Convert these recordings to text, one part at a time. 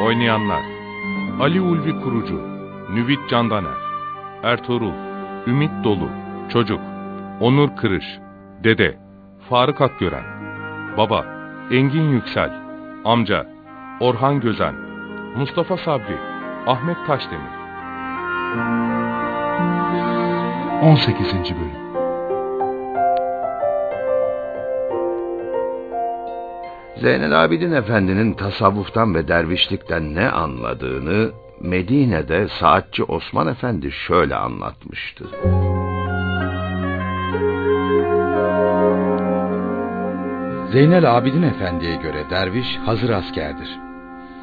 Oynayanlar Ali Ulvi Kurucu Nüvit Candaner Ertuğrul Ümit Dolu Çocuk Onur Kırış Dede Faruk Akgören Baba Engin Yüksel Amca Orhan Gözen Mustafa Sabri Ahmet Taşdemir 18. Bölüm Zeynel Abidin Efendi'nin tasavvuftan ve dervişlikten ne anladığını Medine'de saatçi Osman Efendi şöyle anlatmıştı. Zeynel Abidin Efendi'ye göre derviş hazır askerdir.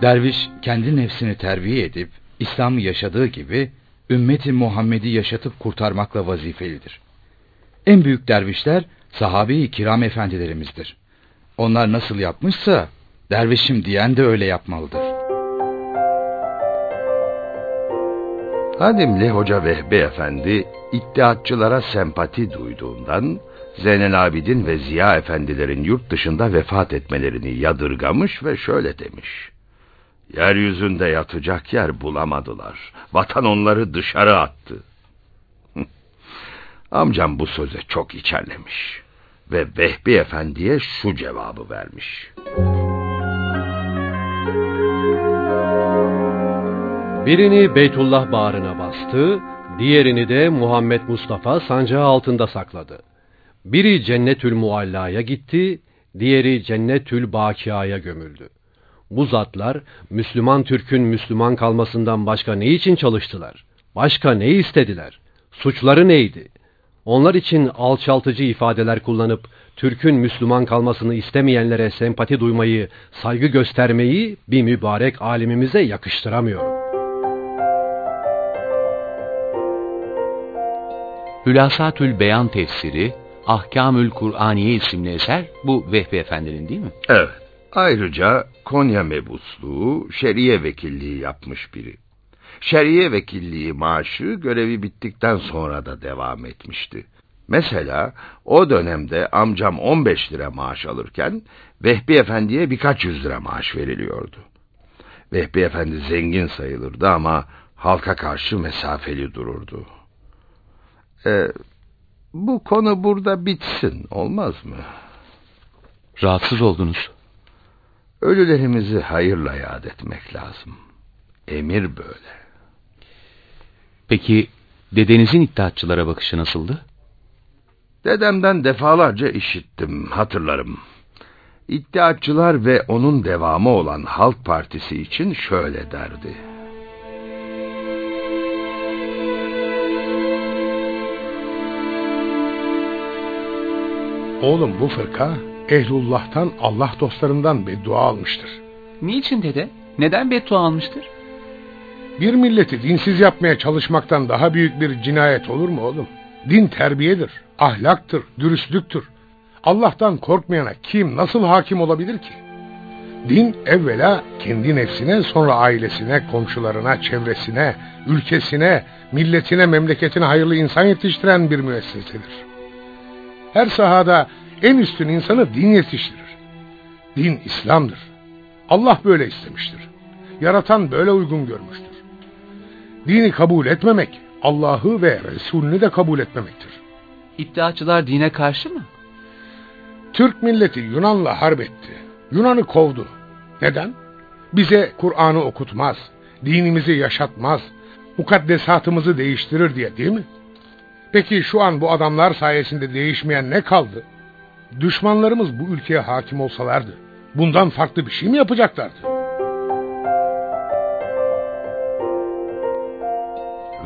Derviş kendi nefsini terbiye edip İslam'ı yaşadığı gibi ümmeti Muhammed'i yaşatıp kurtarmakla vazifelidir. En büyük dervişler sahabe-i kiram efendilerimizdir. Onlar nasıl yapmışsa dervişim diyen de öyle yapmalıdır. Hadimli Hoca Vehbi Efendi iddiatçılara sempati duyduğundan Zeynel Abidin ve Ziya Efendilerin yurt dışında vefat etmelerini yadırgamış ve şöyle demiş. Yeryüzünde yatacak yer bulamadılar. Vatan onları dışarı attı. Amcam bu söze çok içerlemiş ve Vehbi Efendi'ye şu cevabı vermiş. Birini Beytullah bağrına bastı, diğerini de Muhammed Mustafa sancağı altında sakladı. Biri Cennetül Mualla'ya gitti, diğeri Cennetül Bakia'ya gömüldü. Bu zatlar Müslüman Türk'ün Müslüman kalmasından başka ne için çalıştılar? Başka ne istediler? Suçları neydi? Onlar için alçaltıcı ifadeler kullanıp Türk'ün Müslüman kalmasını istemeyenlere sempati duymayı, saygı göstermeyi bir mübarek alimimize yakıştıramıyorum. Hülasatül Beyan tefsiri Ahkamül Kur'aniye isimli eser bu Vehbi Efendi'nin değil mi? Evet. Ayrıca Konya mebusluğu şeriye vekilliği yapmış biri. Şeriye vekilliği maaşı görevi bittikten sonra da devam etmişti. Mesela o dönemde amcam 15 lira maaş alırken Vehbi Efendi'ye birkaç yüz lira maaş veriliyordu. Vehbi Efendi zengin sayılırdı ama halka karşı mesafeli dururdu. Ee, bu konu burada bitsin olmaz mı? Rahatsız oldunuz. Ölülerimizi hayırla yad etmek lazım. Emir böyle. Peki dedenizin iddiatçılara bakışı nasıldı? Dedemden defalarca işittim, hatırlarım. İddiatçılar ve onun devamı olan Halk Partisi için şöyle derdi. Oğlum bu fırka ehlullah'tan Allah dostlarından beddua almıştır. Niçin dede? Neden beddua almıştır? Bir milleti dinsiz yapmaya çalışmaktan daha büyük bir cinayet olur mu oğlum? Din terbiyedir, ahlaktır, dürüstlüktür. Allah'tan korkmayana kim nasıl hakim olabilir ki? Din evvela kendi nefsine, sonra ailesine, komşularına, çevresine, ülkesine, milletine, memleketine hayırlı insan yetiştiren bir müessesedir. Her sahada en üstün insanı din yetiştirir. Din İslam'dır. Allah böyle istemiştir. Yaratan böyle uygun görmüştür. Dini kabul etmemek, Allah'ı ve Resulünü de kabul etmemektir. İddiaçılar dine karşı mı? Türk milleti Yunan'la harp etti. Yunan'ı kovdu. Neden? Bize Kur'an'ı okutmaz, dinimizi yaşatmaz, mukaddesatımızı değiştirir diye değil mi? Peki şu an bu adamlar sayesinde değişmeyen ne kaldı? Düşmanlarımız bu ülkeye hakim olsalardı, bundan farklı bir şey mi yapacaklardı?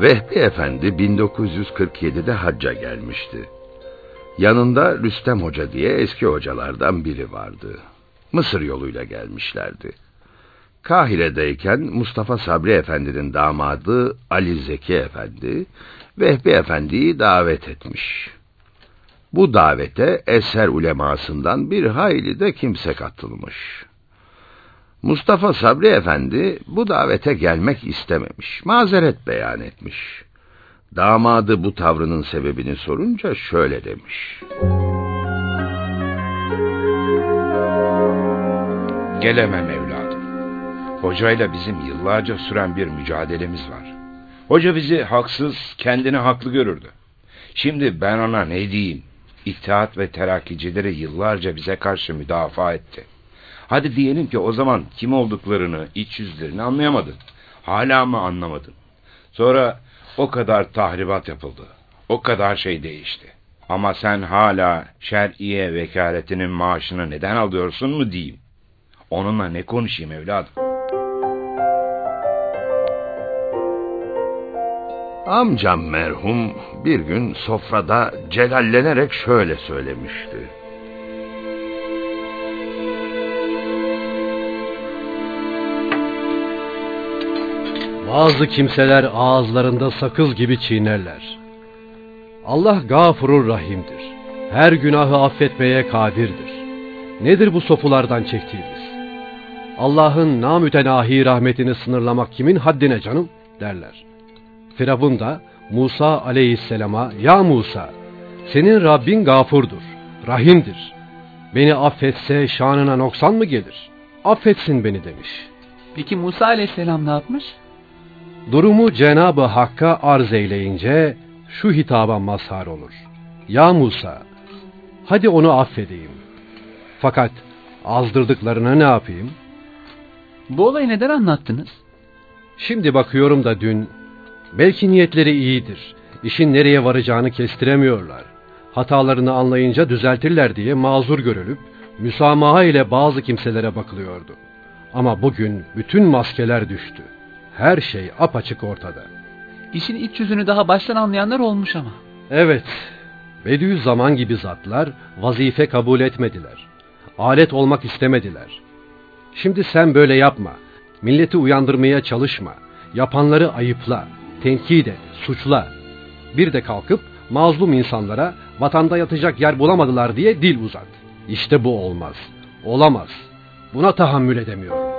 Vehbi Efendi 1947'de hacca gelmişti. Yanında Rüstem Hoca diye eski hocalardan biri vardı. Mısır yoluyla gelmişlerdi. Kahire'deyken Mustafa Sabri Efendi'nin damadı Ali Zeki Efendi, Vehbi Efendi'yi davet etmiş. Bu davete eser ulemasından bir hayli de kimse katılmış. Mustafa Sabri Efendi bu davete gelmek istememiş, mazeret beyan etmiş. Damadı bu tavrının sebebini sorunca şöyle demiş. Gelemem evladım. Hocayla bizim yıllarca süren bir mücadelemiz var. Hoca bizi haksız, kendini haklı görürdü. Şimdi ben ona ne diyeyim? İttihat ve terakkicileri yıllarca bize karşı müdafaa etti. Hadi diyelim ki o zaman kim olduklarını, iç yüzlerini anlayamadın. Hala mı anlamadın? Sonra o kadar tahribat yapıldı. O kadar şey değişti. Ama sen hala şer'iye vekaletinin maaşını neden alıyorsun mu diyeyim? Onunla ne konuşayım evladım? Amcam merhum bir gün sofrada celallenerek şöyle söylemişti. Bazı kimseler ağızlarında sakız gibi çiğnerler. Allah gafurur rahimdir. Her günahı affetmeye kadirdir. Nedir bu sofulardan çektiğimiz? Allah'ın namütenahi rahmetini sınırlamak kimin haddine canım derler. Firavun da Musa aleyhisselama ya Musa senin Rabbin gafurdur, rahimdir. Beni affetse şanına noksan mı gelir? Affetsin beni demiş. Peki Musa aleyhisselam ne yapmış? Durumu Cenab-ı Hakk'a arz eyleyince şu hitaba mazhar olur. Ya Musa, hadi onu affedeyim. Fakat azdırdıklarına ne yapayım? Bu olayı neden anlattınız? Şimdi bakıyorum da dün, belki niyetleri iyidir. İşin nereye varacağını kestiremiyorlar. Hatalarını anlayınca düzeltirler diye mazur görülüp, müsamaha ile bazı kimselere bakılıyordu. Ama bugün bütün maskeler düştü. Her şey apaçık ortada. İşin iç yüzünü daha baştan anlayanlar olmuş ama. Evet, Bediüzzaman gibi zatlar vazife kabul etmediler. Alet olmak istemediler. Şimdi sen böyle yapma. Milleti uyandırmaya çalışma. Yapanları ayıpla, tenkit et, suçla. Bir de kalkıp mazlum insanlara vatanda yatacak yer bulamadılar diye dil uzat. İşte bu olmaz. Olamaz. Buna tahammül edemiyorum.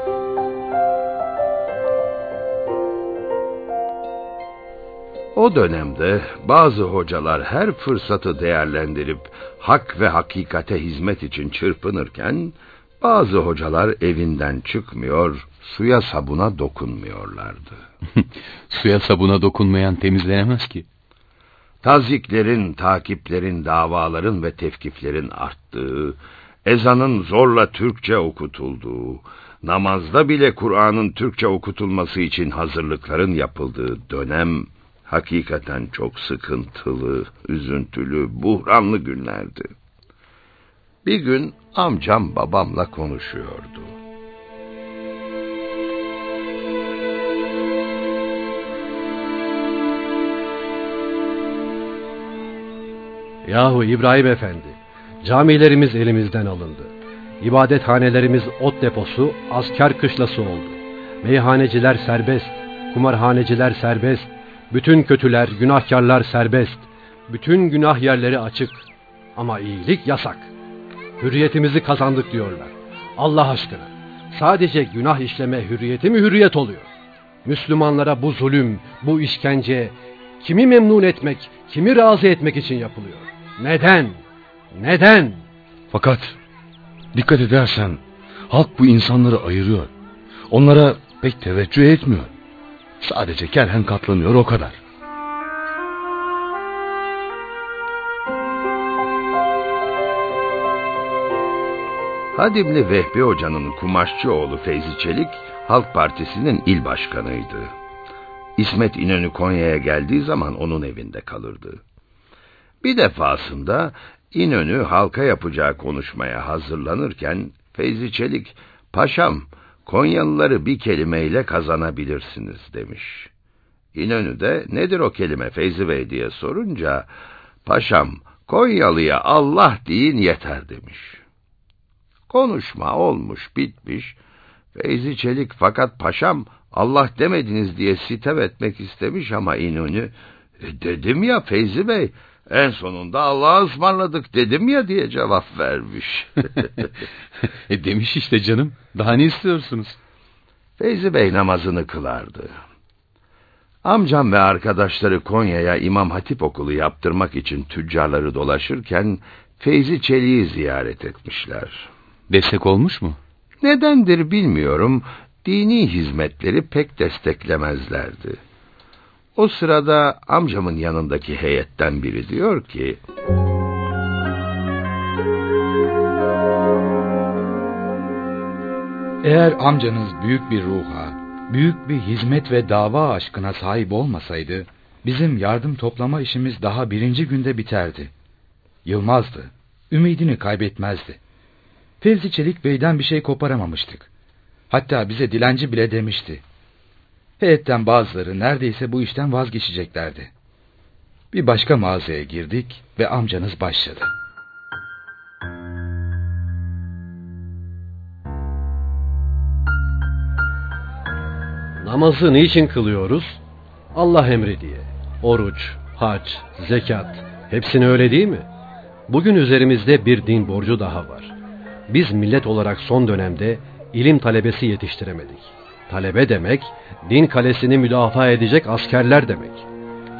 O dönemde bazı hocalar her fırsatı değerlendirip hak ve hakikate hizmet için çırpınırken bazı hocalar evinden çıkmıyor, suya sabuna dokunmuyorlardı. Suya sabuna dokunmayan temizlenemez ki. Taziklerin, takiplerin, davaların ve tevkiflerin arttığı, ezanın zorla Türkçe okutulduğu, namazda bile Kur'an'ın Türkçe okutulması için hazırlıkların yapıldığı dönem hakikaten çok sıkıntılı, üzüntülü, buhranlı günlerdi. Bir gün amcam babamla konuşuyordu. Yahu İbrahim Efendi, camilerimiz elimizden alındı. İbadethanelerimiz ot deposu, asker kışlası oldu. Meyhaneciler serbest, kumarhaneciler serbest, bütün kötüler, günahkarlar serbest. Bütün günah yerleri açık. Ama iyilik yasak. Hürriyetimizi kazandık diyorlar. Allah aşkına. Sadece günah işleme hürriyeti mi hürriyet oluyor? Müslümanlara bu zulüm, bu işkence kimi memnun etmek, kimi razı etmek için yapılıyor? Neden? Neden? Fakat dikkat edersen halk bu insanları ayırıyor. Onlara pek teveccüh etmiyor. Sadece kerhen katlanıyor o kadar. Hadimli Vehbi Hoca'nın kumaşçı oğlu Feyzi Çelik, Halk Partisi'nin il başkanıydı. İsmet İnönü Konya'ya geldiği zaman onun evinde kalırdı. Bir defasında İnönü halka yapacağı konuşmaya hazırlanırken Feyzi Çelik, "Paşam, Konyalıları bir kelimeyle kazanabilirsiniz demiş. İnönü de nedir o kelime Feyzi Bey diye sorunca, paşam Konyalı'ya Allah deyin yeter demiş. Konuşma olmuş, bitmiş. Feyzi Çelik fakat paşam Allah demediniz diye sitem etmek istemiş ama İnönü e, dedim ya Feyzi Bey en sonunda Allah'a ısmarladık dedim ya diye cevap vermiş. e demiş işte canım. Daha ne istiyorsunuz? Feyzi Bey namazını kılardı. Amcam ve arkadaşları Konya'ya İmam Hatip okulu yaptırmak için tüccarları dolaşırken Feyzi Çelik'i ziyaret etmişler. Destek olmuş mu? Nedendir bilmiyorum, dini hizmetleri pek desteklemezlerdi. O sırada amcamın yanındaki heyetten biri diyor ki... Eğer amcanız büyük bir ruha, büyük bir hizmet ve dava aşkına sahip olmasaydı, bizim yardım toplama işimiz daha birinci günde biterdi. Yılmazdı, ümidini kaybetmezdi. Fevzi Çelik Bey'den bir şey koparamamıştık. Hatta bize dilenci bile demişti. Heyetten bazıları neredeyse bu işten vazgeçeceklerdi. Bir başka mağazaya girdik ve amcanız başladı. Namazı niçin kılıyoruz? Allah emri diye. Oruç, hac, zekat, hepsini öyle değil mi? Bugün üzerimizde bir din borcu daha var. Biz millet olarak son dönemde ilim talebesi yetiştiremedik. Talebe demek, din kalesini müdafaa edecek askerler demek.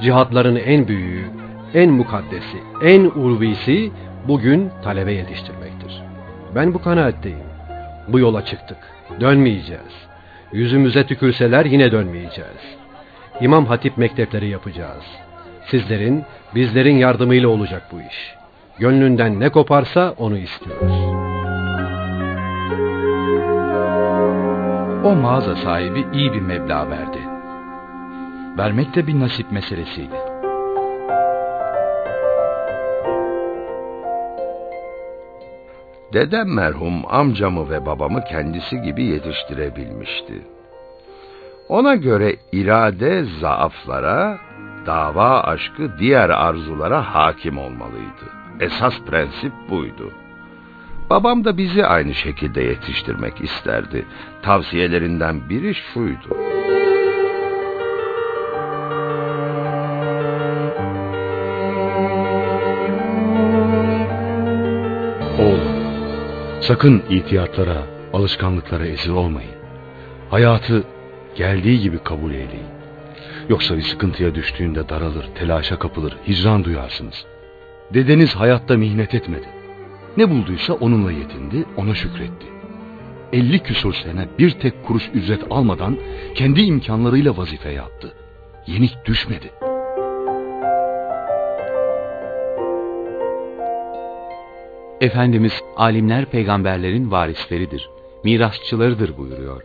Cihatların en büyüğü, en mukaddesi, en urvisi bugün talebe yetiştirmektir. Ben bu kanaatteyim. Bu yola çıktık. Dönmeyeceğiz. Yüzümüze tükürseler yine dönmeyeceğiz. İmam Hatip mektepleri yapacağız. Sizlerin, bizlerin yardımıyla olacak bu iş. Gönlünden ne koparsa onu istiyoruz. O mağaza sahibi iyi bir meblağ verdi. Vermek de bir nasip meselesiydi. Dedem merhum amcamı ve babamı kendisi gibi yetiştirebilmişti. Ona göre irade zaaflara, dava aşkı diğer arzulara hakim olmalıydı. Esas prensip buydu. Babam da bizi aynı şekilde yetiştirmek isterdi. Tavsiyelerinden biri şuydu. Oğlum, sakın ihtiyatlara, alışkanlıklara esir olmayın. Hayatı geldiği gibi kabul eyleyin. Yoksa bir sıkıntıya düştüğünde daralır, telaşa kapılır, hicran duyarsınız. Dedeniz hayatta mihnet etmedi. Ne bulduysa onunla yetindi, ona şükretti. Elli küsur sene bir tek kuruş ücret almadan kendi imkanlarıyla vazife yaptı. Yenik düşmedi. Efendimiz alimler peygamberlerin varisleridir, mirasçılarıdır buyuruyor.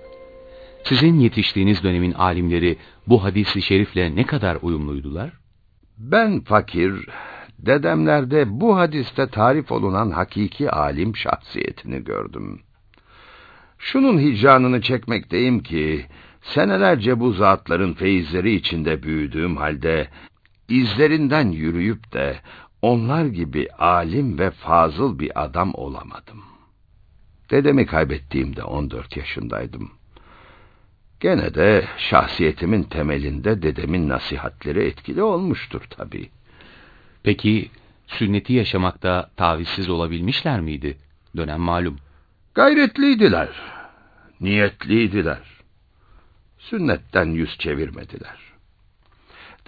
Sizin yetiştiğiniz dönemin alimleri bu hadisi şerifle ne kadar uyumluydular? Ben fakir, dedemlerde bu hadiste tarif olunan hakiki alim şahsiyetini gördüm. Şunun hicranını çekmekteyim ki, senelerce bu zatların feyizleri içinde büyüdüğüm halde, izlerinden yürüyüp de onlar gibi alim ve fazıl bir adam olamadım. Dedemi kaybettiğimde 14 yaşındaydım. Gene de şahsiyetimin temelinde dedemin nasihatleri etkili olmuştur tabii. Peki sünneti yaşamakta tavizsiz olabilmişler miydi? Dönem malum. Gayretliydiler, niyetliydiler. Sünnetten yüz çevirmediler.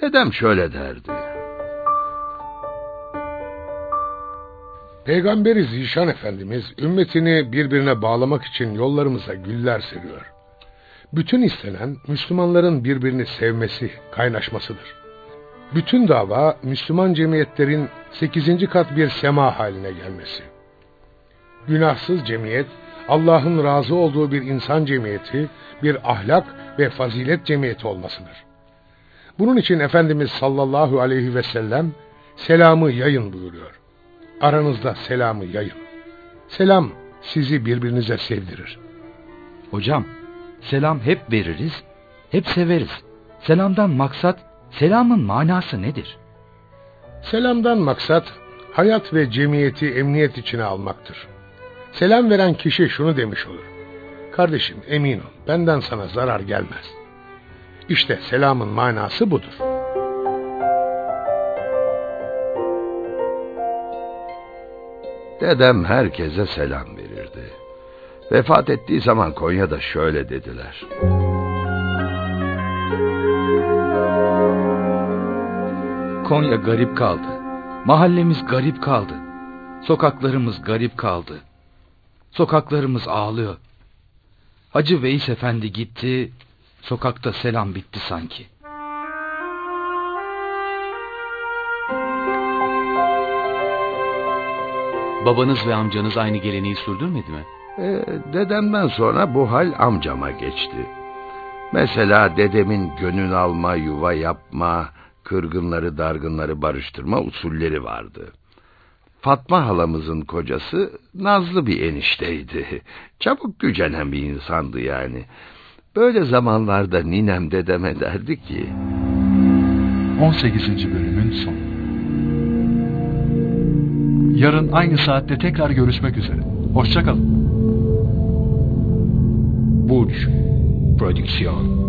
Dedem şöyle derdi. Peygamberi Zişan Efendimiz ümmetini birbirine bağlamak için yollarımıza güller seriyor. Bütün istenen Müslümanların birbirini sevmesi, kaynaşmasıdır. Bütün dava Müslüman cemiyetlerin sekizinci kat bir sema haline gelmesi. Günahsız cemiyet, Allah'ın razı olduğu bir insan cemiyeti, bir ahlak ve fazilet cemiyeti olmasıdır. Bunun için Efendimiz sallallahu aleyhi ve sellem selamı yayın buyuruyor. Aranızda selamı yayın. Selam sizi birbirinize sevdirir. Hocam, selam hep veririz, hep severiz. Selamdan maksat, selamın manası nedir? Selamdan maksat, hayat ve cemiyeti emniyet içine almaktır. Selam veren kişi şunu demiş olur. Kardeşim emin ol benden sana zarar gelmez. İşte selamın manası budur. Dedem herkese selam verirdi. Vefat ettiği zaman Konya'da şöyle dediler. Konya garip kaldı. Mahallemiz garip kaldı. Sokaklarımız garip kaldı. Sokaklarımız ağlıyor. Hacı Veys Efendi gitti, sokakta selam bitti sanki. Babanız ve amcanız aynı geleneği sürdürmedi mi? Ee, dedemden sonra bu hal amcama geçti. Mesela dedemin gönül alma, yuva yapma, kırgınları dargınları barıştırma usulleri vardı. Fatma halamızın kocası nazlı bir enişteydi. Çabuk gücenen bir insandı yani. Böyle zamanlarda ninem dedeme derdi ki... 18. bölümün sonu. Yarın aynı saatte tekrar görüşmek üzere. Hoşçakalın. Burç Prodüksiyon